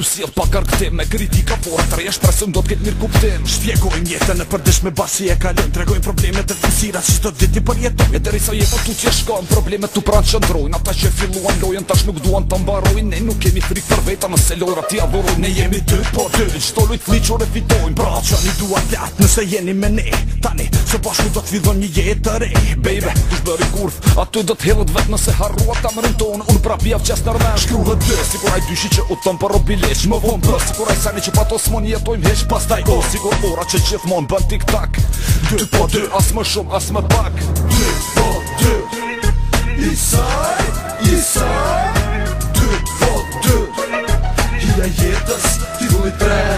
ju sjell pa kërkte me kritika por atë rresh pra sundot ket mir kuptem shpjegoj njëta në përdish me basi e kalon tregoj probleme të fisira si çdo ditë po jetë me të rrisoj po tu ti shkon probleme tu pran çndroj na ta çe filluan lojen tash nuk duan ta mbarojnë ne nuk kemi frikë për veta mos e lora ti avurun ne jemi dy po ty çto lut fliçore fitojm pra çani dua flat nëse jeni me ne tani se po do të fillon një jetë e re baby ti do të kurf do të vet nëse harrua ta mrin ton un prapë vjen çast normal shkruhet ty sikur ai dyshi që u ton po robil Veç më vonë bërë si kuraj sani që patos më njetojmë heç pas taj Do si kur ora që gjithë mon në bërë tik tak 2 po 2 as më shumë as më pak 2 po 2 Isaj Isaj 2 po 2 Hida jetës t'i vullit brej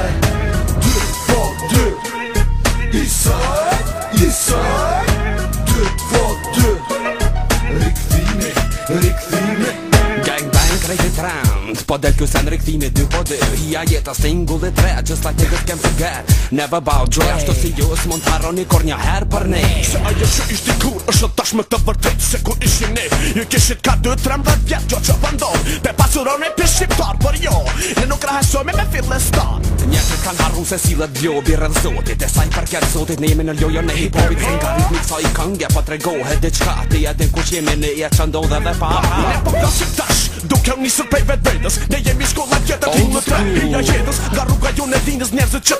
Po del kjo sen rektimi dy po dy Hia jeta single dhe tre A gjësla like tjegës kem forget Never bow dry hey. Ashtu si ju së mund haro kor një her për ne Se ajo që ishtë kur është të tashmë të vërtit Se ku ishim ne Ju kishit ka 2 të rëmë dhe vjetë Jo që vëndon Pe pasuron e për shqiptar për jo Ne nuk rahesojme me fill e stan Një kanë harru se si dhe dhjo Bi rëdhë zotit E saj për kjerë zotit Ne jemi në ljojo në hipovit Se nga rritmi të sajnë këngja Po të regohet Ti e din jemi në i e qëndo dhe dhe pa Ne po kështë tash Duke u nisur prej vetë vetës jemi shkolla tjetër Ti më të rrëpia jetës Nga rruga ju në dinës Njerëzit që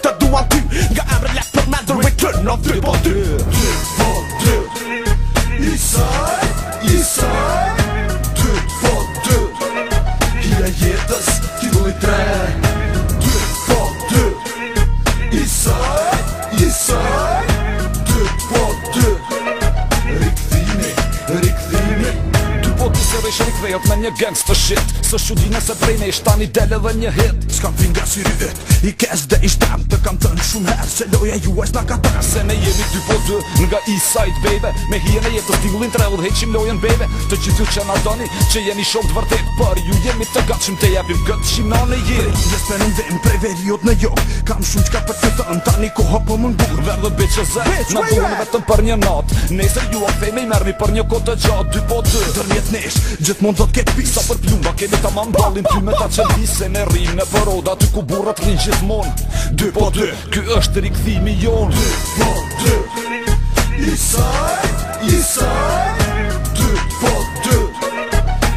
vejot me një të shit Së shudi nëse prej me ishtan i dele dhe një hit S'kam fin nga si rrit I kes dhe ishtem të kam të tën shumë her Se loja ju e s'na ka Se ne jemi dy po dë nga east side baby Me hirën e jetë të stingullin tre u dheqim lojen baby Të gjithu që na doni që jeni shumë të vërtit Për ju jemi të gatshim të jepim këtë shimna në në jiri Dhe se në vim prej veriot në jok Kam shumë qka për të Në tani ko unë do t'ke pisa për plumba Kene ta ma mbalin ty me ta që vise Me rrim në për ty ku burat një gjithmon Dy po dy, ky është rikëthimi jon Dy po dy, Isaj, isaj i Dy po dy,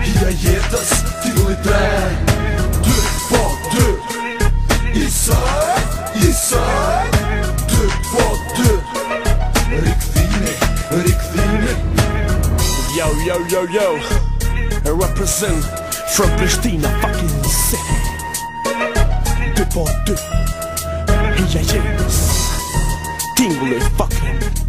i jetës t'i u i trej Dy po dy, i saj, i saj Yo yo yo yo A represent from Pristina, fucking sick Dupo dup, ija jenës Tingli, fucking